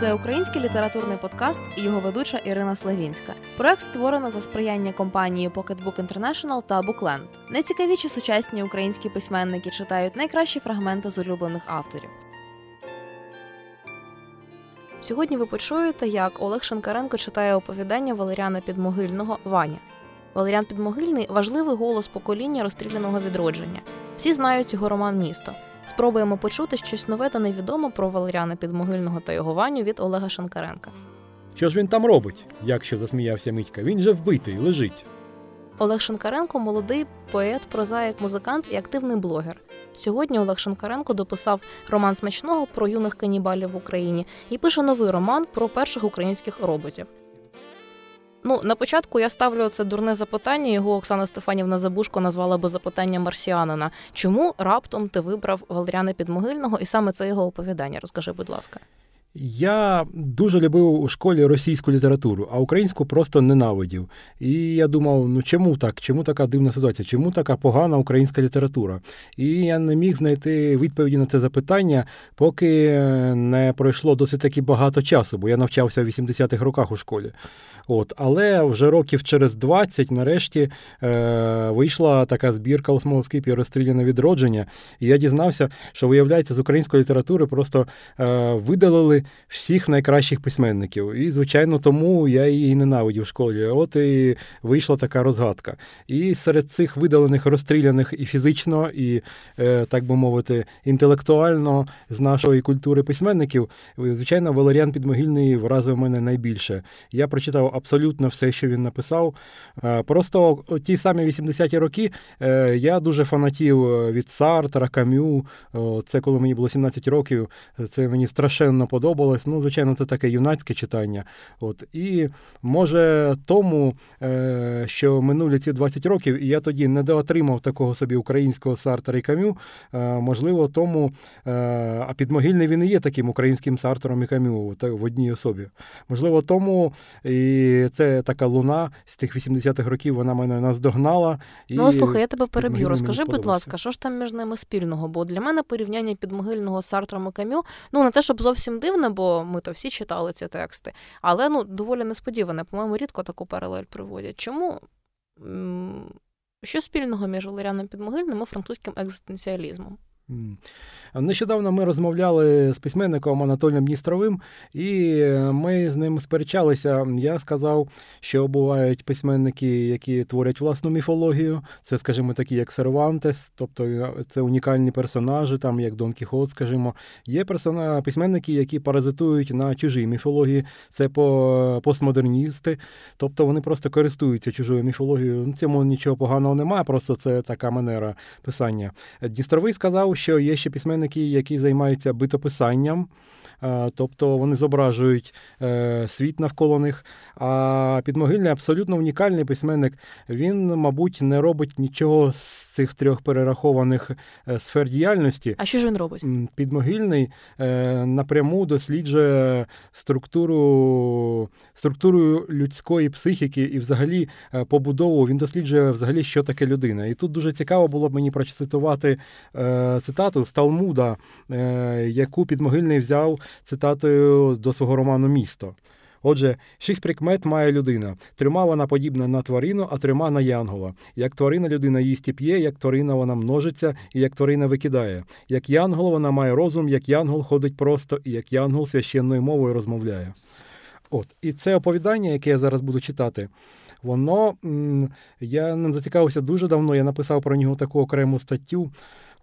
Це український літературний подкаст і його ведуча Ірина Славінська. Проект створено за сприяння компанії Pocketbook International та Bookland. Найцікавіші сучасні українські письменники читають найкращі фрагменти з улюблених авторів. Сьогодні ви почуєте, як Олег Шенкаренко читає оповідання Валеріана Підмогильного Ваня. Валеріан Підмогильний важливий голос покоління розстріляного відродження. Всі знають його роман Місто. Спробуємо почути щось нове та невідоме про Валеріана Підмогильного та його Ваню від Олега Шенкаренка. Що ж він там робить? Якщо засміявся Митька, він же вбитий, лежить. Олег Шенкаренко молодий поет, прозаїк, музикант і активний блогер. Сьогодні Олег Шенкаренко дописав роман смачного про юних канібалів в Україні і пише новий роман про перших українських роботів. Ну, на початку я ставлю це дурне запитання. Його Оксана Стефанівна Забушко назвала би запитання марсіанина. Чому раптом ти вибрав Валеріана Підмогильного і саме це його оповідання? Розкажи, будь ласка. Я дуже любив у школі російську літературу, а українську просто ненавидів. І я думав, ну чому так? Чому така дивна ситуація? Чому така погана українська література? І я не міг знайти відповіді на це запитання, поки не пройшло досить таки багато часу, бо я навчався в 80-х роках у школі. От, Але вже років через 20 нарешті е, вийшла така збірка у смолоскипі розстріляне відродження. І я дізнався, що, виявляється, з української літератури просто е, видалили всіх найкращих письменників. І, звичайно, тому я її ненавидів в школі. От і вийшла така розгадка. І серед цих видалених, розстріляних і фізично, і, е, так би мовити, інтелектуально з нашої культури письменників, звичайно, Валеріан Підмогильний вразив мене найбільше. Я прочитав абсолютно все, що він написав. Е, просто ті самі 80-ті роки е, я дуже фанатів е, від Сартера, Кам'ю. Це коли мені було 17 років. Це мені страшенно подобалось. Ну, звичайно, це таке юнацьке читання. От І може тому, що минулі ці 20 років, і я тоді не доотримав такого собі українського Сартера і Кам'ю. Можливо, тому, а підмогильний він і є таким українським Сартером і Кам'ю в одній особі. Можливо, тому і це така луна з тих 80-х років вона мене наздогнала. І ну, слухай, я тебе переб'ю. Розкажи, будь ласка, що ж там між ними спільного? Бо для мене порівняння підмогильного з Сартром і Кам'ю, ну не те, щоб зовсім дивне, бо ми то всі читали ці тексти, але ну доволі несподіване. По-моєму, рідко таку паралель приводять. Чому? Що спільного між Валеріаном Підмогильним і французьким екзистенціалізмом? Нещодавно ми розмовляли з письменником Анатолієм Дністровим, і ми з ним сперечалися. Я сказав, що бувають письменники, які творять власну міфологію. Це, скажімо, такі, як Сервантес, тобто це унікальні персонажі, там як Дон Кіхот, скажімо. Є персона... письменники, які паразитують на чужій міфології, це постмодерністи, тобто вони просто користуються чужою міфологією. Цьому нічого поганого немає, просто це така манера писання. Дністровий сказав що є ще письменники, які займаються битописанням, тобто вони зображують е, світ навколо них. А підмогильний абсолютно унікальний письменник. Він, мабуть, не робить нічого з цих трьох перерахованих е, сфер діяльності. А що ж він робить? Підмогильний е, напряму досліджує структуру структуру людської психіки і, взагалі, побудову. Він досліджує взагалі, що таке людина. І тут дуже цікаво було б мені процитувати цитату з Талмуда, яку підмогильний взяв цитатою до свого роману Місто. Отже, шість прикмет має людина. Трьома вона подібна на тварину, а трьома на янгола. Як тварина людина їсть і п'є, як тварина вона множиться, і як тварина викидає. Як янгол вона має розум, як янгол ходить просто, і як янгол священною мовою розмовляє. От, І це оповідання, яке я зараз буду читати, воно я ним зацікавився дуже давно. Я написав про нього таку окрему статтю.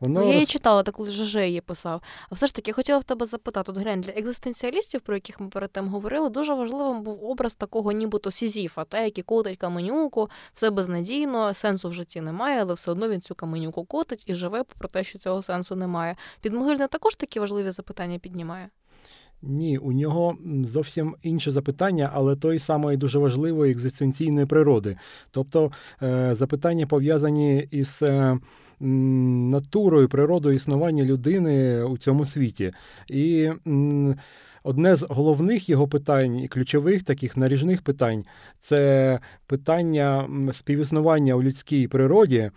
Воно ну, Я її читала, так коли ЖЖ її писав. А все ж таки, я хотіла в тебе запитати, от глянь, для екзистенціалістів, про яких ми перед тим говорили, дуже важливим був образ такого, нібито Сізіфа, та, який котить каменюку, все безнадійно, сенсу в житті немає, але все одно він цю каменюку котить і живе попри те, що цього сенсу немає. Підмогильний також такі важливі запитання піднімає. Ні, у нього зовсім інше запитання, але тої самої дуже важливої екзистенційної природи. Тобто е, запитання пов'язані із е, натурою, природою існування людини у цьому світі. І Одне з головних його питань і ключових таких наріжних питань це питання співіснування у людській природі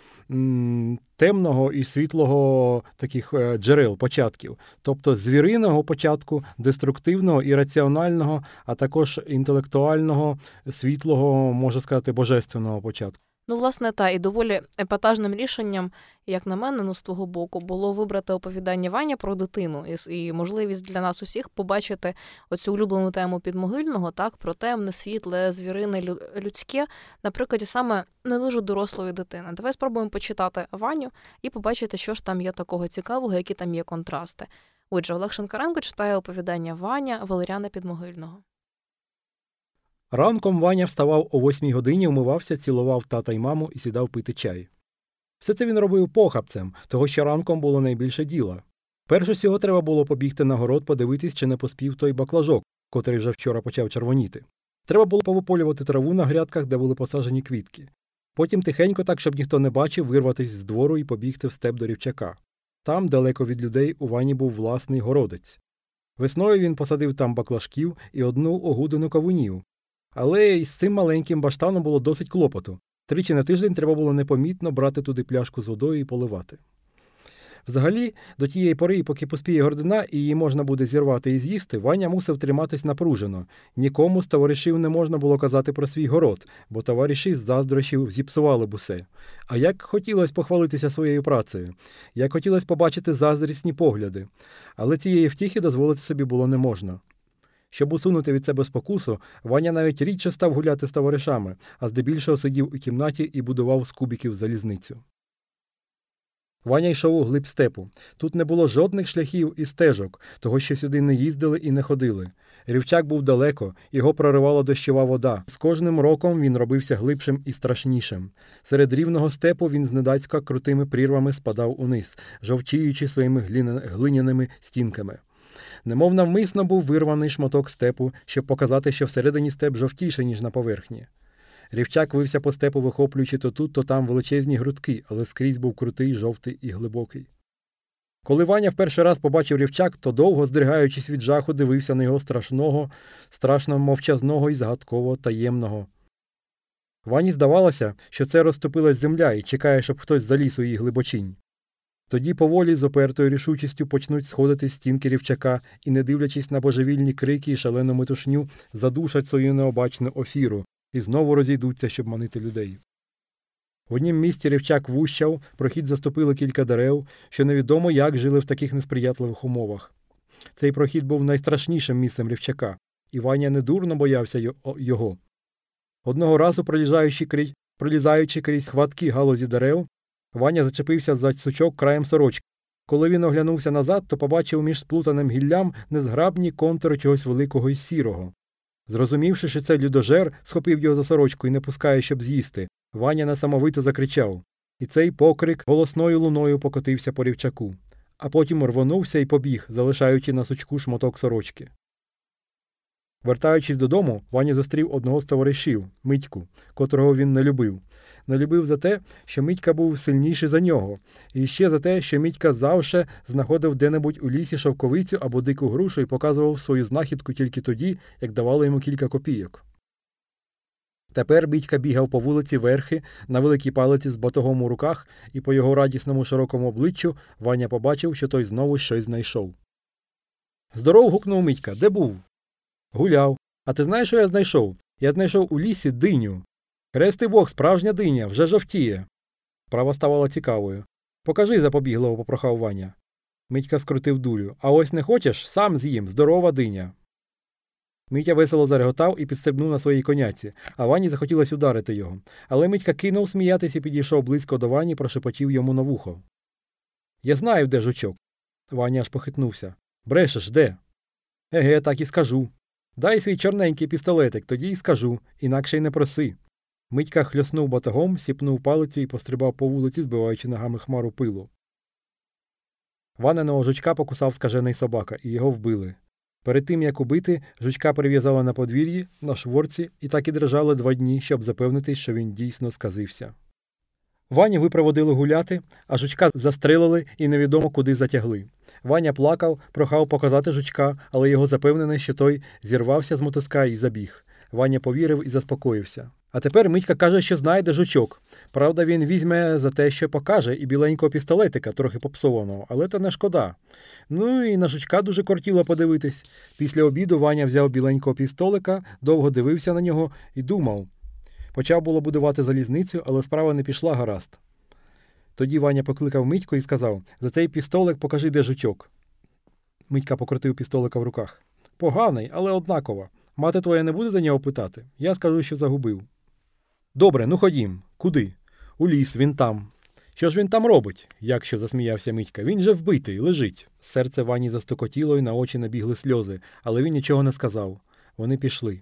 темного і світлого таких е, джерел, початків, тобто звіриного початку, деструктивного і раціонального, а також інтелектуального, світлого, можна сказати, божественного початку. Ну, власне, та і доволі епатажним рішенням, як на мене, ну з твого боку, було вибрати оповідання Ваня про дитину і, і можливість для нас усіх побачити оцю улюблену тему підмогильного, так про темне, світле, звірине, лю- людське, на прикладі саме не дуже дорослої дитини. Давай спробуємо почитати Ваню і побачити, що ж там є такого цікавого, які там є контрасти. Отже, Олег Шенкаренко читає оповідання Ваня Валеріана Підмогильного. Ранком Ваня вставав о восьмій годині, вмивався, цілував тата й маму і сідав пити чай. Все це він робив похапцем, того що ранком було найбільше діла. Перш усього треба було побігти на город, подивитись, чи не поспів той баклажок, котрий вже вчора почав червоніти. Треба було повиполювати траву на грядках, де були посаджені квітки. Потім тихенько, так, щоб ніхто не бачив, вирватися з двору і побігти в степ до рівчака. Там, далеко від людей, у Вані був власний городець. Весною він посадив там баклажків і одну огудину кавунів, але й з цим маленьким баштаном було досить клопоту. Тричі на тиждень треба було непомітно брати туди пляшку з водою і поливати. Взагалі, до тієї пори, поки поспіє гордина і її можна буде зірвати і з'їсти, Ваня мусив триматись напружено. Нікому з товаришів не можна було казати про свій город, бо товариші з заздрощів зіпсували б усе. А як хотілося похвалитися своєю працею, як хотілося побачити заздрісні погляди. Але цієї втіхи дозволити собі було не можна. Щоб усунути від себе спокусу, Ваня навіть рідше став гуляти з товаришами, а здебільшого сидів у кімнаті і будував з кубиків залізницю. Ваня йшов у глиб степу. Тут не було жодних шляхів і стежок, того що сюди не їздили і не ходили. Рівчак був далеко, його проривала дощова вода. З кожним роком він робився глибшим і страшнішим. Серед рівного степу він знедацька крутими прірвами спадав униз, жовчіючи своїми глиняними стінками. Немов навмисно був вирваний шматок степу, щоб показати, що всередині степ жовтіше, ніж на поверхні. Рівчак вився по степу, вихоплюючи то тут, то там величезні грудки, але скрізь був крутий, жовтий і глибокий. Коли Ваня в перший раз побачив рівчак, то довго, здригаючись від жаху, дивився на його страшного, страшно мовчазного і загадково таємного. Вані здавалося, що це розтопилась земля і чекає, щоб хтось заліз у її глибочинь. Тоді поволі з опертою рішучістю почнуть сходити стінки рівчака і, не дивлячись на божевільні крики і шалену метушню, задушать свою необачну офіру і знову розійдуться, щоб манити людей. В однім місці рівчак вущав, прохід заступило кілька дерев, що невідомо як жили в таких несприятливих умовах. Цей прохід був найстрашнішим місцем рівчака, і Ваня недурно боявся його. Одного разу, пролізаючи крізь, пролізаючи крізь хваткі галузі дерев, Ваня зачепився за сучок краєм сорочки. Коли він оглянувся назад, то побачив між сплутаним гіллям незграбні контури чогось великого і сірого. Зрозумівши, що це людожер, схопив його за сорочку і не пускає, щоб з'їсти, Ваня несамовито закричав. І цей покрик голосною луною покотився по рівчаку, а потім рвонувся і побіг, залишаючи на сучку шматок сорочки. Вертаючись додому, Ваня зустрів одного з товаришів Митьку, котрого він не любив. Не любив за те, що Митька був сильніший за нього, і ще за те, що Митька завше знаходив де-небудь у лісі шовковицю або дику грушу і показував свою знахідку тільки тоді, як давали йому кілька копійок. Тепер Митька бігав по вулиці верхи на великій палиці з батогом у руках, і по його радісному широкому обличчю Ваня побачив, що той знову щось знайшов. Здоров. гукнув Митька. Де був? Гуляв. А ти знаєш, що я знайшов? Я знайшов у лісі диню. Хрести Бог, справжня диня, вже жовтіє. Права ставала цікавою. Покажи, запобігливо попрохав Ваня. Митька скрутив дулю. А ось не хочеш, сам з'їм, здорова диня. Митя весело зареготав і підстрибнув на своїй коняці, а Вані захотілося ударити його. Але Митька кинув сміятись і підійшов близько до Вані прошепотів йому на вухо. Я знаю, де жучок. Ваня аж похитнувся. Брешеш, де? Еге, так і скажу. Дай свій чорненький пістолетик, тоді й скажу, інакше й не проси. Митька хльоснув батагом, сіпнув палицю і пострибав по вулиці, збиваючи ногами хмару пилу. Ваненого жучка покусав скажений собака, і його вбили. Перед тим, як убити, жучка прив'язали на подвір'ї, на шворці, і так і дрижали два дні, щоб запевнитись, що він дійсно сказився. Ваню випроводили гуляти, а жучка застрелили і невідомо куди затягли. Ваня плакав, прохав показати жучка, але його запевнений, що той зірвався з мотоска і забіг. Ваня повірив і заспокоївся. А тепер Митька каже, що знає, де жучок. Правда, він візьме за те, що покаже, і біленького пістолетика, трохи попсованого, але то не шкода. Ну і на жучка дуже кортіло подивитись. Після обіду Ваня взяв біленького пістолика, довго дивився на нього і думав. Почав було будувати залізницю, але справа не пішла гаразд. Тоді Ваня покликав Митьку і сказав за цей пістолик покажи, де жучок. Митька покрутив пістолика в руках. Поганий, але однаково. Мати твоя не буде за нього питати. Я скажу, що загубив. Добре, ну ходім. Куди? У ліс, він там. Що ж він там робить? якщо засміявся Митька. Він же вбитий, лежить. Серце Вані застокотіло і на очі набігли сльози, але він нічого не сказав. Вони пішли.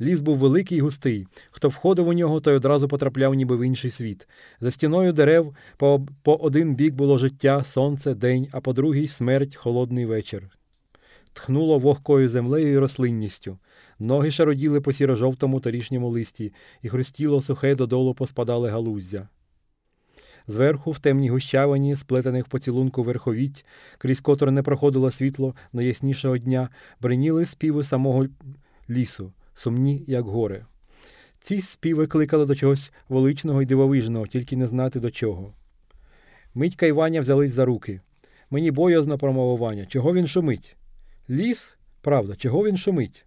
Ліс був великий і густий. Хто входив у нього, той одразу потрапляв ніби в інший світ. За стіною дерев по, по один бік було життя, сонце, день, а по другий смерть, холодний вечір. Тхнуло вогкою землею і рослинністю. Ноги шароділи по сіро-жовтому торішньому листі, і хрустіло сухе додолу поспадали галуздя. Зверху, в темній гущавині, сплетених поцілунку верховіть, крізь котре не проходило світло найяснішого дня, бриніли співи самого лісу, сумні, як гори. Ці співи кликали до чогось величного і дивовижного, тільки не знати до чого. Митька і Ваня взялись за руки. Мені боязно промовив Ваня. Чого він шумить? Ліс? Правда, чого він шумить?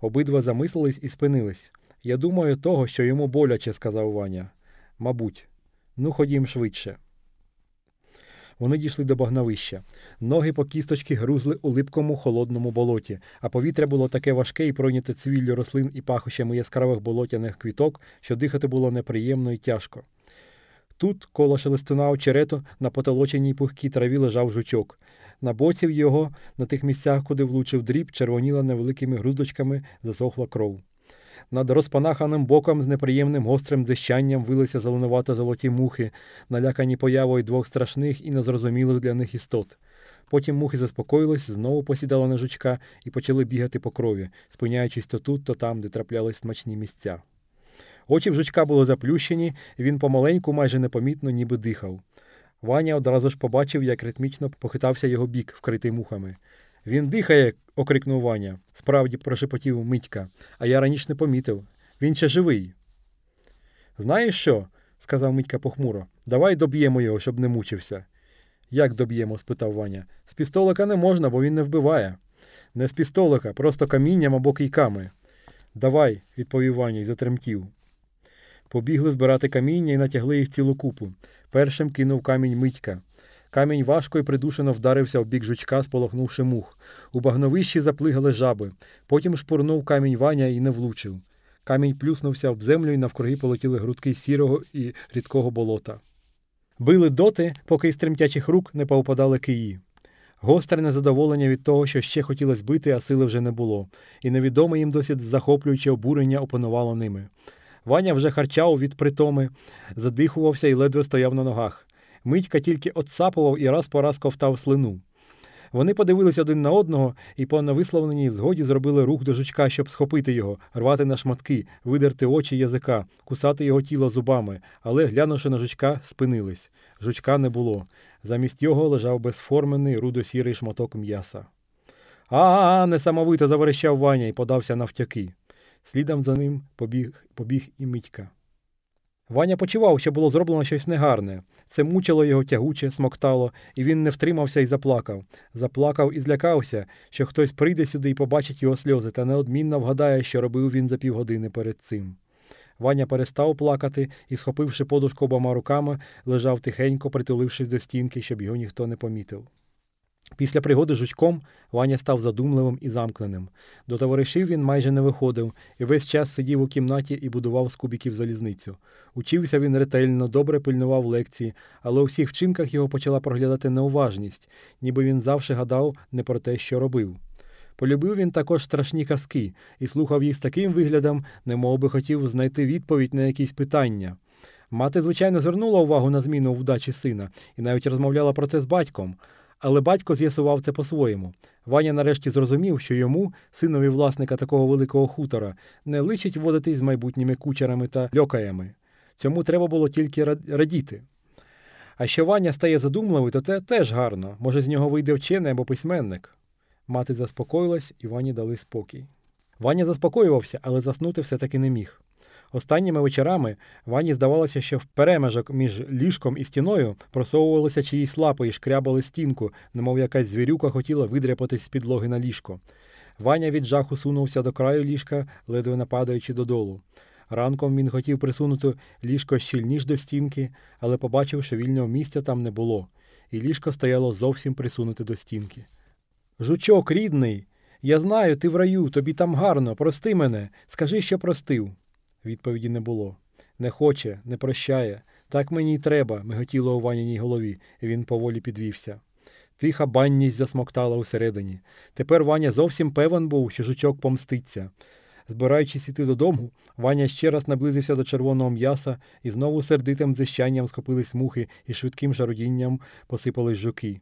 Обидва замислились і спинились. Я думаю, того, що йому боляче, сказав Ваня. Мабуть, ну ходім швидше. Вони дійшли до багновища. Ноги по кісточки грузли у липкому холодному болоті, а повітря було таке важке і пройняте цвіллю рослин і пахощами яскравих болотяних квіток, що дихати було неприємно і тяжко. Тут, коло шелестуна очерету, на потолоченій пухкій траві лежав жучок. На боці в його, на тих місцях, куди влучив дріб, червоніла невеликими грудочками, засохла кров. Над розпанаханим боком з неприємним гострим дзищанням вилися зеленувато золоті мухи, налякані появою двох страшних і незрозумілих для них істот. Потім мухи заспокоїлись, знову посідали на жучка і почали бігати по крові, спиняючись то тут, то там, де траплялись смачні місця. Очі в жучка були заплющені, він помаленьку, майже непомітно, ніби дихав. Ваня одразу ж побачив, як ритмічно похитався його бік, вкритий мухами. Він дихає, окрикнув Ваня. Справді прошепотів Митька, а я раніше не помітив. Він ще живий. Знаєш що? сказав Митька похмуро. Давай доб'ємо його, щоб не мучився. Як доб'ємо? спитав Ваня. З пістолика не можна, бо він не вбиває. Не з пістолика, просто камінням або кийками. Давай, відповів Ваня і затремтів. Побігли збирати каміння і натягли їх цілу купу. Першим кинув камінь Митька. Камінь важко і придушено вдарився в бік жучка, сполохнувши мух. У багновищі заплигали жаби. Потім шпурнув камінь Ваня і не влучив. Камінь плюснувся в землю і навкруги полетіли грудки сірого і рідкого болота. Били доти, поки із тремтячих рук не повпадали киї. Гостре незадоволення від того, що ще хотілося бити, а сили вже не було, і невідоме їм досить захоплююче обурення опанувало ними. Ваня вже харчав від притоми, задихувався і ледве стояв на ногах. Митька тільки отсапував і раз по раз ковтав слину. Вони подивились один на одного і по невисловленій згоді зробили рух до жучка, щоб схопити його, рвати на шматки, видерти очі язика, кусати його тіло зубами, але, глянувши на жучка, спинились. Жучка не було. Замість його лежав безформений рудо-сірий шматок м'яса. А, несамовито заверещав Ваня і подався навтяки. Слідом за ним побіг, побіг і Митька. Ваня почував, що було зроблено щось негарне. Це мучило його тягуче, смоктало, і він не втримався і заплакав. Заплакав і злякався, що хтось прийде сюди і побачить його сльози, та неодмінно вгадає, що робив він за півгодини перед цим. Ваня перестав плакати і, схопивши подушку обома руками, лежав тихенько, притулившись до стінки, щоб його ніхто не помітив. Після пригоди з жучком Ваня став задумливим і замкненим. До товаришів він майже не виходив і весь час сидів у кімнаті і будував з кубіків залізницю. Учився він ретельно, добре пильнував лекції, але у всіх вчинках його почала проглядати неуважність, ніби він завжди гадав не про те, що робив. Полюбив він також страшні казки і слухав їх з таким виглядом, немов би хотів знайти відповідь на якісь питання. Мати, звичайно, звернула увагу на зміну вдачі сина і навіть розмовляла про це з батьком. Але батько з'ясував це по-своєму. Ваня нарешті зрозумів, що йому, синові власника такого великого хутора, не личить водитись з майбутніми кучерами та льокаями. Цьому треба було тільки радіти. А що Ваня стає задумливий, то це теж гарно. Може, з нього вийде вчений або письменник. Мати заспокоїлась, і Вані дали спокій. Ваня заспокоювався, але заснути все-таки не міг. Останніми вечорами Вані здавалося, що в перемежок між ліжком і стіною просовувалися чиїсь лапи і шкрябали стінку, немов якась звірюка хотіла видряпатись з підлоги на ліжко. Ваня від жаху сунувся до краю ліжка, ледве нападаючи додолу. Ранком він хотів присунути ліжко щільніш до стінки, але побачив, що вільного місця там не було, і ліжко стояло зовсім присунуте до стінки. Жучок, рідний, я знаю, ти в раю, тобі там гарно, прости мене, скажи, що простив. Відповіді не було. Не хоче, не прощає. Так мені й треба, миготіло у Ваніній голові, і він поволі підвівся. Тиха банність засмоктала усередині. Тепер Ваня зовсім певен був, що жучок помститься. Збираючись іти додому, Ваня ще раз наблизився до червоного м'яса, і знову сердитим дзищанням схопились мухи і швидким жародінням посипались жуки.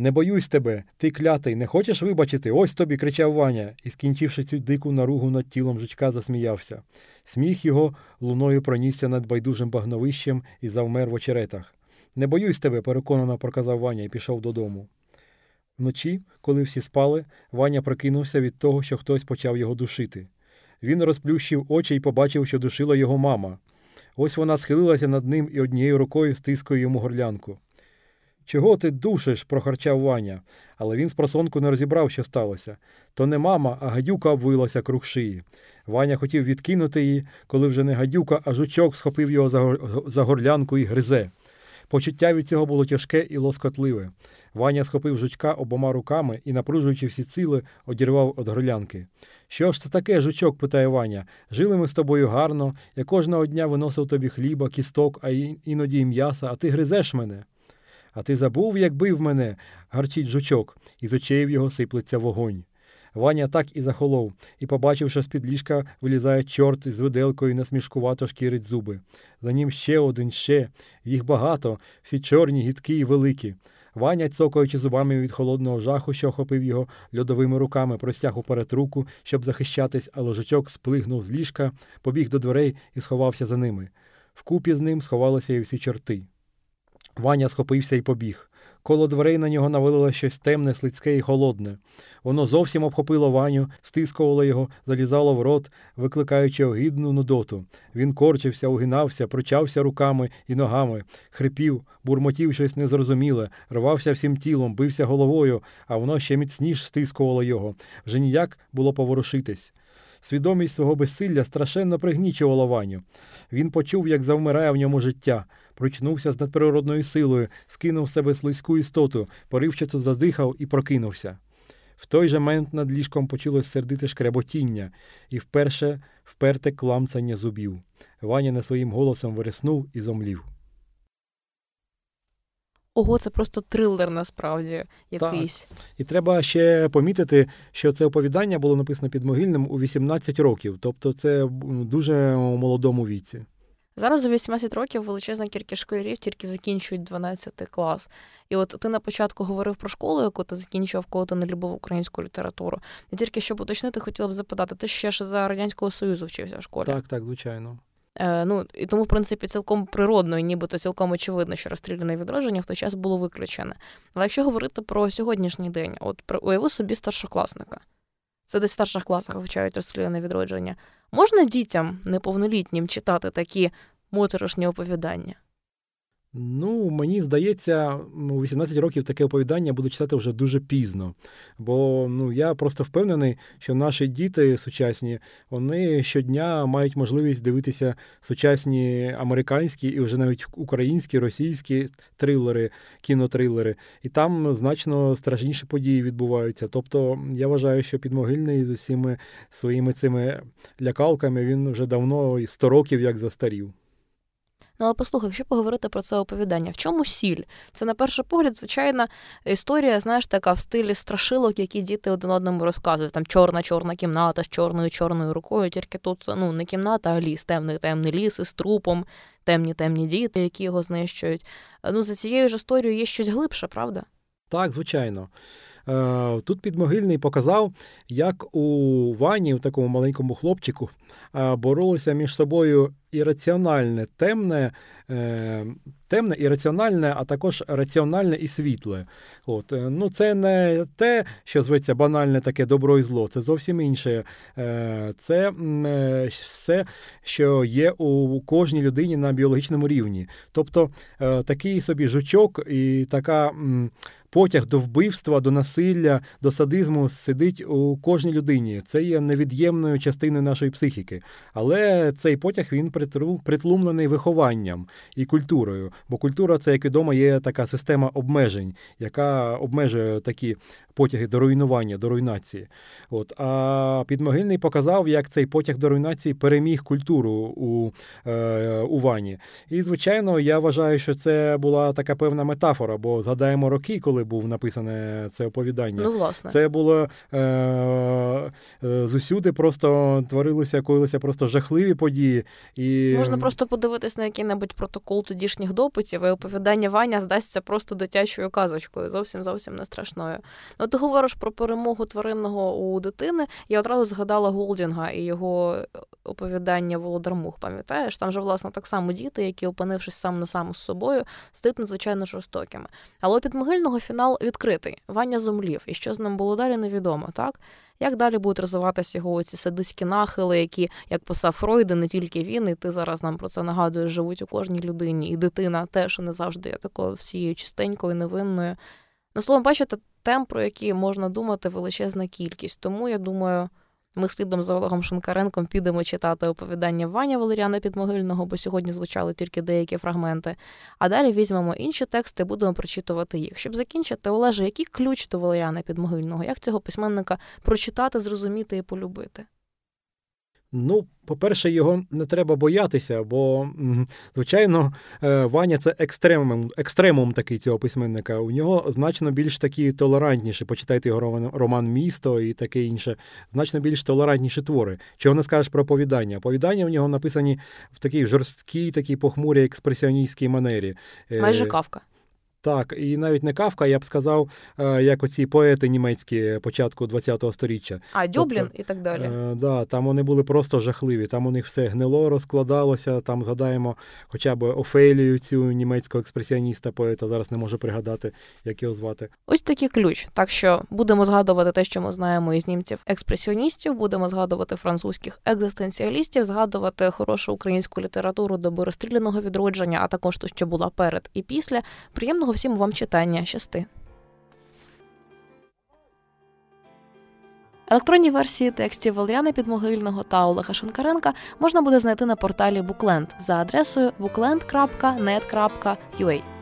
Не боюсь тебе, ти клятий, не хочеш вибачити? Ось тобі, кричав Ваня, і, скінчивши цю дику наругу над тілом жучка, засміявся. Сміх його луною пронісся над байдужим багновищем і завмер в очеретах. Не боюсь тебе, переконано проказав Ваня і пішов додому. Вночі, коли всі спали, Ваня прокинувся від того, що хтось почав його душити. Він розплющив очі і побачив, що душила його мама. Ось вона схилилася над ним і однією рукою стискує йому горлянку. Чого ти душиш? прохарчав Ваня, але він з просонку не розібрав, що сталося. То не мама, а гадюка обвилася круг шиї. Ваня хотів відкинути її, коли вже не гадюка, а жучок схопив його за, горлянку і гризе. Почуття від цього було тяжке і лоскотливе. Ваня схопив жучка обома руками і, напружуючи всі сили, одірвав від горлянки. Що ж це таке, жучок? питає Ваня. Жили ми з тобою гарно, я кожного дня виносив тобі хліба, кісток, а іноді й м'яса, а ти гризеш мене. А ти забув, як бив мене, гарчить жучок, і з очей в його сиплеться вогонь. Ваня так і захолов, і побачив, що з-під ліжка вилізає чорт з виделкою насмішкувато шкірить зуби. За ним ще один, ще. Їх багато, всі чорні, гідкі і великі. Ваня, цокаючи зубами від холодного жаху, що охопив його льодовими руками, простяг уперед руку, щоб захищатись, а ложачок сплигнув з ліжка, побіг до дверей і сховався за ними. Вкупі з ним сховалися і всі чорти. Ваня схопився і побіг. Коло дверей на нього навалило щось темне, слизьке і холодне. Воно зовсім обхопило Ваню, стискувало його, залізало в рот, викликаючи огідну нудоту. Він корчився, угинався, пручався руками і ногами, хрипів, бурмотів щось незрозуміле, рвався всім тілом, бився головою, а воно ще міцніш стискувало його. Вже ніяк було поворушитись. Свідомість свого безсилля страшенно пригнічувала Ваню. Він почув, як завмирає в ньому життя, прочнувся з надприродною силою, скинув з себе слизьку істоту, поривчато задихав і прокинувся. В той же момент над ліжком почулось сердите шкряботіння і вперше вперте кламцання зубів. Ваня не своїм голосом вириснув і зомлів. Ого, це просто трилер насправді якийсь. І треба ще помітити, що це оповідання було написано під могильним у 18 років, тобто це дуже у молодому віці. Зараз у 18 років величезна кількість школярів тільки закінчують 12 клас. І от ти на початку говорив про школу, яку ти закінчував, коли ти не любив українську літературу. І тільки щоб уточнити, хотіла б запитати, ти ще ж за Радянського Союзу вчився в школі. Так, так, звичайно. Е, ну, і тому, в принципі, цілком природно і нібито цілком очевидно, що розстріляне відродження в той час було виключене. Але якщо говорити про сьогоднішній день, от про- уяви собі старшокласника. Це десь в старших класах вивчають розстріляне відродження. Можна дітям неповнолітнім читати такі моторошні оповідання? Ну, мені здається, у 18 років таке оповідання буду читати вже дуже пізно. Бо ну, я просто впевнений, що наші діти сучасні, вони щодня мають можливість дивитися сучасні американські і вже навіть українські, російські трилери, кінотрилери. І там значно страшніші події відбуваються. Тобто я вважаю, що підмогильний з усіми своїми цими лякалками він вже давно і 100 років як застарів. Ну, але послухай, якщо поговорити про це оповідання, в чому сіль? Це на перший погляд, звичайна історія, знаєш, така в стилі страшилок, які діти один одному розказують. Там чорна чорна кімната з чорною чорною рукою, тільки тут ну не кімната, а ліс, темний темний ліс із трупом, темні темні діти, які його знищують. Ну за цією ж історією є щось глибше, правда? Так, звичайно. Е, тут підмогильний показав, як у Вані, у такому маленькому хлопчику, е, боролися між собою ірраціональне, темне, е, темне і раціональне, а також раціональне і світле. От, ну, Це не те, що зветься банальне таке добро і зло, це зовсім інше. Це все, що є у кожній людині на біологічному рівні. Тобто такий собі жучок і така потяг до вбивства, до насилля, до садизму сидить у кожній людині. Це є невід'ємною частиною нашої психіки. Але цей потяг він притлумлений вихованням і культурою. Бо культура це, як відомо, є така система обмежень, яка обмежує такі потяги до руйнування, до руйнації. От. А підмогильний показав, як цей потяг до руйнації переміг культуру у, е, у Вані. І, звичайно, я вважаю, що це була така певна метафора, бо згадаємо роки, коли був написане це оповідання. Ну, власне. Це було е, е, зусюди, просто творилися, коїлися просто жахливі події. І... Можна просто подивитись на який-небудь протокол тодішніх допитів, і оповідання Ваня здасться просто дитячою казочкою, зовсім зовсім не страшною. Ну, ти говориш про перемогу тваринного у дитини. Я одразу згадала Голдінга і його оповідання Володар Мух, Пам'ятаєш? Там же, власне, так само діти, які, опинившись сам на сам з собою, стають надзвичайно жорстокими. Але у підмогильного фінал відкритий. Ваня зомлів, і що з ним було далі, невідомо, так? Як далі будуть розвиватися його ці садистські нахили, які, як писав Фройд, не тільки він, і ти зараз нам про це нагадуєш, живуть у кожній людині, і дитина теж не завжди є такою всією чистенькою, невинною. На словом, бачите, тем, про які можна думати, величезна кількість. Тому я думаю, ми слідом за Олегом Шинкаренком підемо читати оповідання Ваня Валеріана Підмогильного, бо сьогодні звучали тільки деякі фрагменти. А далі візьмемо інші тексти, будемо прочитувати їх. Щоб закінчити, Олеже, який ключ до Валеріана Підмогильного? Як цього письменника прочитати, зрозуміти і полюбити? Ну, по-перше, його не треба боятися, бо, звичайно, е, Ваня це екстремум екстремум такий цього письменника. У нього значно більш такі толерантніші. Почитайте його роман, Місто і таке інше, значно більш толерантніші твори. Чого не скажеш про оповідання? Оповідання в нього написані в такій жорсткій, такій похмурій експресіоністській манері. Е, Майже кавка. Так, і навіть не Кавка, я б сказав, е, як оці поети німецькі початку ХХ століття. А Дюблін тобто, і так далі. Е, да, Там вони були просто жахливі. Там у них все гнило, розкладалося. Там згадаємо хоча б Офелію, цю німецького експресіоніста, поета. Зараз не можу пригадати, як його звати. Ось такий ключ. Так що будемо згадувати те, що ми знаємо із німців експресіоністів, будемо згадувати французьких екзистенціалістів, згадувати хорошу українську літературу до розстріляного відродження, а також ту, що була перед і після. Приємного Гарного всім вам читання. Щасти. Електронні версії текстів Валеріана Підмогильного та Олега Шанкаренка можна буде знайти на порталі Bookland за адресою bookland.net.ua.